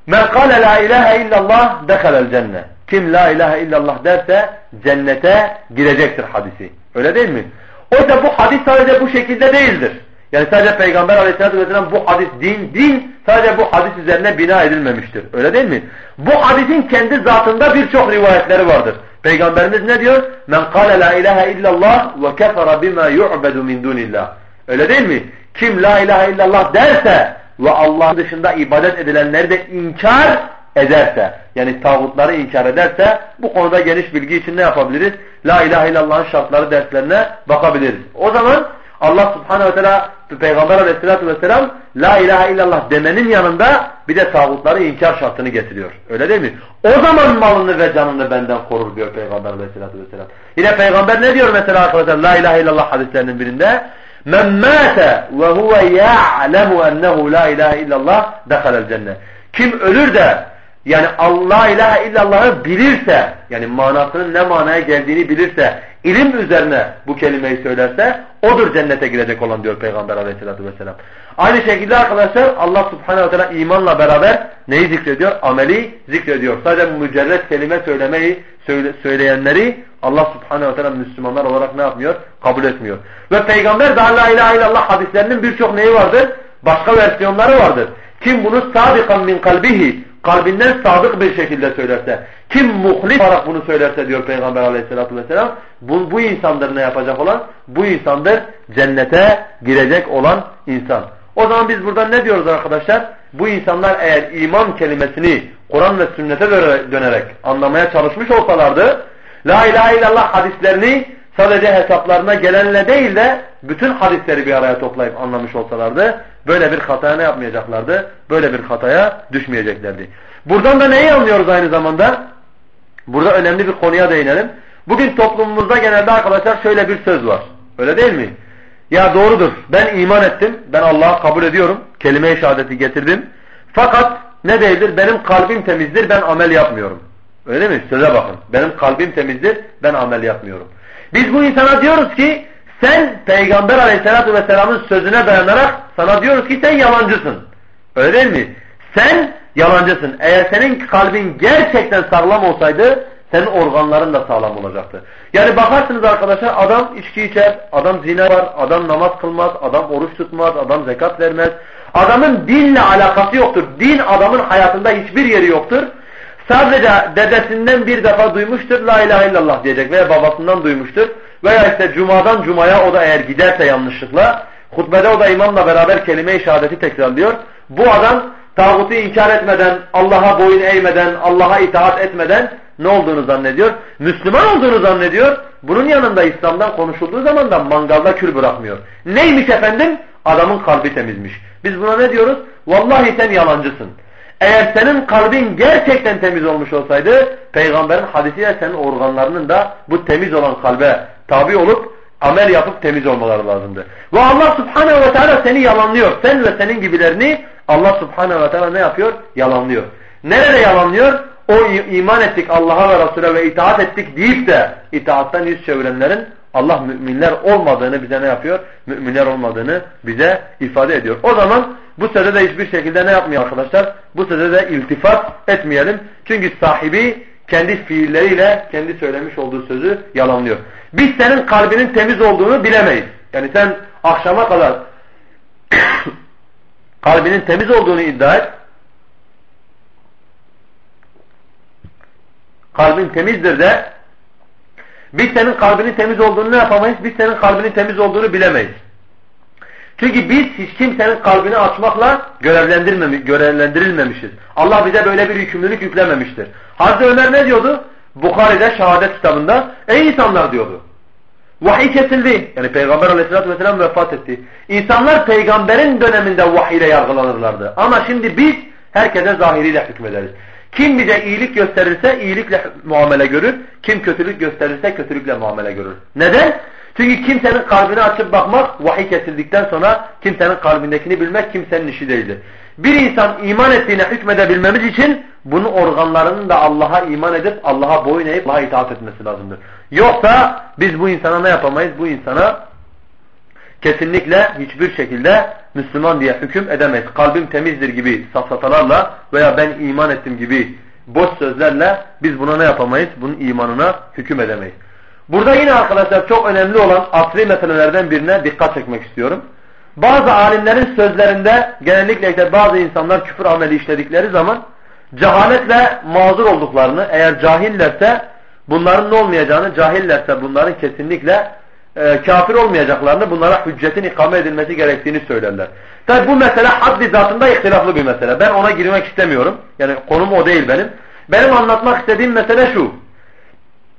Men kâle la ilahe illallah dehalel cennet. Kim la ilahe illallah derse cennete girecektir hadisi. Öyle değil mi? Oysa bu hadis sadece bu şekilde değildir. Yani sadece Peygamber aleyhissalatü vesselam bu hadis din, din sadece bu hadis üzerine bina edilmemiştir. Öyle değil mi? Bu hadisin kendi zatında birçok rivayetleri vardır. Peygamberimiz ne diyor? Men kâle la ilahe illallah ve kefere bima yu'bedu min dunillah. Öyle değil mi? Kim la ilahe illallah derse ve Allah dışında ibadet edilenleri de inkar ederse yani tağutları inkar ederse bu konuda geniş bilgi için ne yapabiliriz? La ilahe illallah'ın şartları derslerine bakabiliriz. O zaman Allah subhanehu ve teala Peygamber aleyhissalatü vesselam La ilahe illallah demenin yanında bir de tağutları inkar şartını getiriyor. Öyle değil mi? O zaman malını ve canını benden korur diyor Peygamber aleyhissalatü vesselam. Yine Peygamber ne diyor mesela arkadaşlar La ilahe illallah hadislerinin birinde? Men mâte ve huve ya'lemu ennehu la ilahe illallah dehalel cennet. Kim ölür de yani Allah ilahe illallah'ı bilirse yani manasının ne manaya geldiğini bilirse ilim üzerine bu kelimeyi söylerse odur cennete girecek olan diyor Peygamber aleyhissalatü vesselam. Aynı şekilde arkadaşlar Allah subhanehu ve teala imanla beraber neyi zikrediyor? Ameli zikrediyor. Sadece mücerret kelime söylemeyi söyle, söyleyenleri Allah subhanehu ve teala Müslümanlar olarak ne yapmıyor? Kabul etmiyor. Ve Peygamber daha la ilahe illallah hadislerinin birçok neyi vardır? Başka versiyonları vardır. Kim bunu sadikan min kalbihi kalbinden sadık bir şekilde söylerse, kim muhlis olarak bunu söylerse diyor Peygamber aleyhissalatü vesselam, bu, bu insandır ne yapacak olan? Bu insandır cennete girecek olan insan. O zaman biz buradan ne diyoruz arkadaşlar? Bu insanlar eğer iman kelimesini Kur'an ve sünnete dönerek anlamaya çalışmış olsalardı, La ilahe illallah hadislerini sadece hesaplarına gelenle değil de bütün hadisleri bir araya toplayıp anlamış olsalardı böyle bir hataya ne yapmayacaklardı? Böyle bir hataya düşmeyeceklerdi. Buradan da neyi anlıyoruz aynı zamanda? Burada önemli bir konuya değinelim. Bugün toplumumuzda genelde arkadaşlar şöyle bir söz var. Öyle değil mi? Ya doğrudur ben iman ettim. Ben Allah'ı kabul ediyorum. Kelime-i şehadeti getirdim. Fakat Ne değildir? Benim kalbim temizdir ben amel yapmıyorum. Öyle mi? Söze bakın. Benim kalbim temizdir ben amel yapmıyorum. Biz bu insana diyoruz ki sen Peygamber aleyhissalatü vesselamın sözüne dayanarak sana diyoruz ki sen yalancısın. Öyle değil mi? Sen yalancısın. Eğer senin kalbin gerçekten sağlam olsaydı senin organların da sağlam olacaktı. Yani bakarsınız arkadaşlar adam içki içer, adam zina var, adam namaz kılmaz, adam oruç tutmaz, adam zekat vermez. Adamın dinle alakası yoktur. Din adamın hayatında hiçbir yeri yoktur. Sadece dedesinden bir defa duymuştur la ilahe illallah diyecek veya babasından duymuştur. Veya işte cumadan cumaya o da eğer giderse yanlışlıkla hutbede o da imamla beraber kelime-i şehadeti tekrarlıyor. Bu adam tağutu inkar etmeden, Allah'a boyun eğmeden, Allah'a itaat etmeden ne olduğunu zannediyor? Müslüman olduğunu zannediyor. Bunun yanında İslam'dan konuşulduğu zaman da mangalda kül bırakmıyor. Neymiş efendim? Adamın kalbi temizmiş. Biz buna ne diyoruz? Vallahi sen yalancısın. Eğer senin kalbin gerçekten temiz olmuş olsaydı peygamberin hadisiyle senin organlarının da bu temiz olan kalbe tabi olup amel yapıp temiz olmaları lazımdı. Ve Allah subhanehu ve teala seni yalanlıyor. Sen ve senin gibilerini Allah subhanehu ve teala ne yapıyor? Yalanlıyor. Nerede yalanlıyor? O iman ettik Allah'a ve Resul'e ve itaat ettik deyip de itaattan yüz çevirenlerin Allah müminler olmadığını bize ne yapıyor? Müminler olmadığını bize ifade ediyor. O zaman bu sözde de hiçbir şekilde ne yapmıyor arkadaşlar? Bu sözde de iltifat etmeyelim. Çünkü sahibi kendi fiilleriyle kendi söylemiş olduğu sözü yalanlıyor. Biz senin kalbinin temiz olduğunu bilemeyiz. Yani sen akşama kadar kalbinin temiz olduğunu iddia et. Kalbin temizdir de biz senin kalbinin temiz olduğunu ne yapamayız? Biz senin kalbinin temiz olduğunu bilemeyiz. Çünkü biz hiç kimsenin kalbini açmakla görevlendirilmemişiz. Allah bize böyle bir yükümlülük yüklememiştir. Hazreti Ömer ne diyordu? Bukhari'de şehadet kitabında ey insanlar diyordu. Vahiy kesildi. Yani Peygamber aleyhissalatü vesselam vefat etti. İnsanlar peygamberin döneminde vahiy ile yargılanırlardı. Ama şimdi biz herkese zahiriyle hükmederiz. Kim bize iyilik gösterirse iyilikle muamele görür. Kim kötülük gösterirse kötülükle muamele görür. Neden? Çünkü kimsenin kalbini açıp bakmak vahiy kesildikten sonra kimsenin kalbindekini bilmek kimsenin işi değildir. Bir insan iman ettiğine hükmedebilmemiz için bunun organlarının da Allah'a iman edip Allah'a boyun eğip Allah'a itaat etmesi lazımdır. Yoksa biz bu insana ne yapamayız? Bu insana kesinlikle hiçbir şekilde Müslüman diye hüküm edemeyiz. Kalbim temizdir gibi safsatalarla veya ben iman ettim gibi boş sözlerle biz buna ne yapamayız? Bunun imanına hüküm edemeyiz. Burada yine arkadaşlar çok önemli olan asli meselelerden birine dikkat çekmek istiyorum. Bazı alimlerin sözlerinde genellikle işte bazı insanlar küfür ameli işledikleri zaman cehaletle mazur olduklarını eğer cahillerse bunların ne olmayacağını cahillerse bunların kesinlikle e, kafir olmayacaklarını bunlara hüccetin ikame edilmesi gerektiğini söylerler. Tabi bu mesele haddi zatında ihtilaflı bir mesele. Ben ona girmek istemiyorum. Yani konum o değil benim. Benim anlatmak istediğim mesele şu.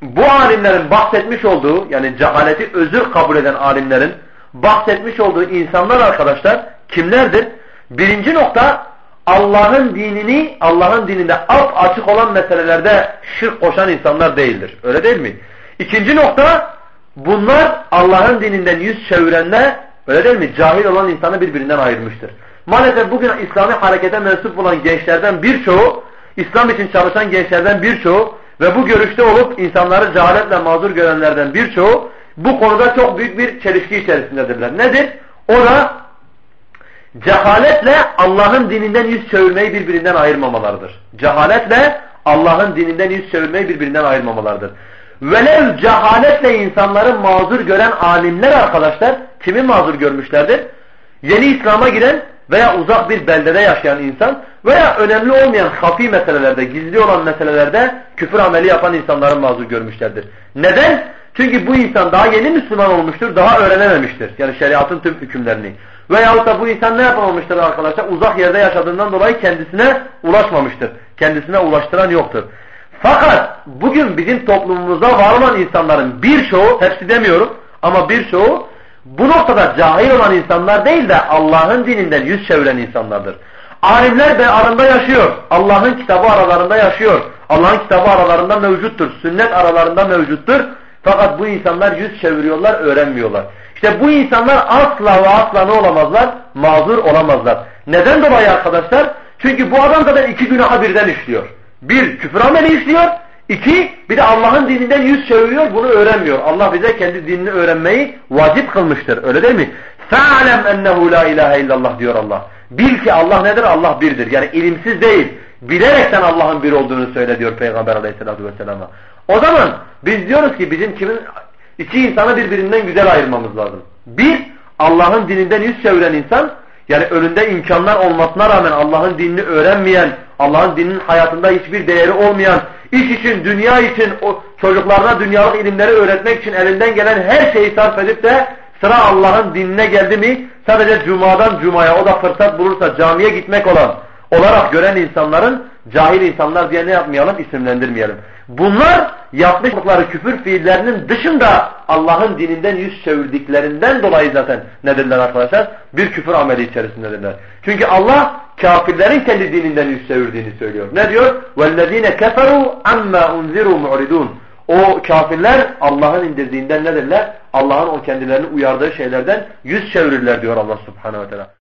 Bu alimlerin bahsetmiş olduğu yani cehaleti özür kabul eden alimlerin bahsetmiş olduğu insanlar arkadaşlar kimlerdir? Birinci nokta Allah'ın dinini Allah'ın dininde alt açık olan meselelerde şirk koşan insanlar değildir. Öyle değil mi? İkinci nokta bunlar Allah'ın dininden yüz çevirenler öyle değil mi? Cahil olan insanı birbirinden ayırmıştır. Maalesef bugün İslami harekete mensup olan gençlerden birçoğu İslam için çalışan gençlerden birçoğu ve bu görüşte olup insanları cehaletle mazur görenlerden birçoğu bu konuda çok büyük bir çelişki içerisindedirler. Nedir? O da cehaletle Allah'ın dininden yüz çevirmeyi birbirinden ayırmamalarıdır. Cehaletle Allah'ın dininden yüz çevirmeyi birbirinden ayırmamalarıdır. Velev cehaletle insanları mazur gören alimler arkadaşlar kimi mazur görmüşlerdir? Yeni İslam'a giren veya uzak bir beldede yaşayan insan veya önemli olmayan hafi meselelerde, gizli olan meselelerde küfür ameli yapan insanların mazur görmüşlerdir. Neden? Çünkü bu insan daha yeni Müslüman olmuştur, daha öğrenememiştir. Yani şeriatın tüm hükümlerini. Veyahut da bu insan ne yapamamıştır arkadaşlar? Uzak yerde yaşadığından dolayı kendisine ulaşmamıştır. Kendisine ulaştıran yoktur. Fakat bugün bizim toplumumuzda var olan insanların birçoğu, hepsi demiyorum ama birçoğu bu noktada cahil olan insanlar değil de Allah'ın dininden yüz çeviren insanlardır. Alimler de arında yaşıyor. Allah'ın kitabı aralarında yaşıyor. Allah'ın kitabı aralarında mevcuttur. Sünnet aralarında mevcuttur. Fakat bu insanlar yüz çeviriyorlar, öğrenmiyorlar. İşte bu insanlar asla ve asla ne olamazlar? Mazur olamazlar. Neden dolayı arkadaşlar? Çünkü bu adam zaten iki günahı birden işliyor. Bir, küfür ameli işliyor. İki, bir de Allah'ın dininden yüz çeviriyor, bunu öğrenmiyor. Allah bize kendi dinini öğrenmeyi vacip kılmıştır. Öyle değil mi? فَعْلَمْ اَنَّهُ لَا اِلَٰهَ illallah diyor Allah. Bil ki Allah nedir? Allah birdir. Yani ilimsiz değil. Bilerekten Allah'ın bir olduğunu söyle diyor Peygamber aleyhissalatü vesselam'a. O zaman biz diyoruz ki bizim kimin iki insanı birbirinden güzel ayırmamız lazım. Bir, Allah'ın dininden yüz çeviren insan, yani önünde imkanlar olmasına rağmen Allah'ın dinini öğrenmeyen, Allah'ın dininin hayatında hiçbir değeri olmayan, iş için, dünya için, o çocuklarına dünyalık ilimleri öğretmek için elinden gelen her şeyi sarf edip de sıra Allah'ın dinine geldi mi sadece cumadan cumaya o da fırsat bulursa camiye gitmek olan olarak gören insanların cahil insanlar diye ne yapmayalım isimlendirmeyelim. Bunlar yapmışlıkları küfür fiillerinin dışında Allah'ın dininden yüz çevirdiklerinden dolayı zaten nedirler arkadaşlar? Bir küfür ameli içerisindedirler. Çünkü Allah kafirlerin kendi dininden yüz çevirdiğini söylüyor. Ne diyor? وَالَّذ۪ينَ كَفَرُوا عَمَّا اُنْزِرُوا مُعْرِدُونَ O kafirler Allah'ın indirdiğinden nedirler? Allah'ın o kendilerini uyardığı şeylerden yüz çevirirler diyor Allah subhanehu ve teala.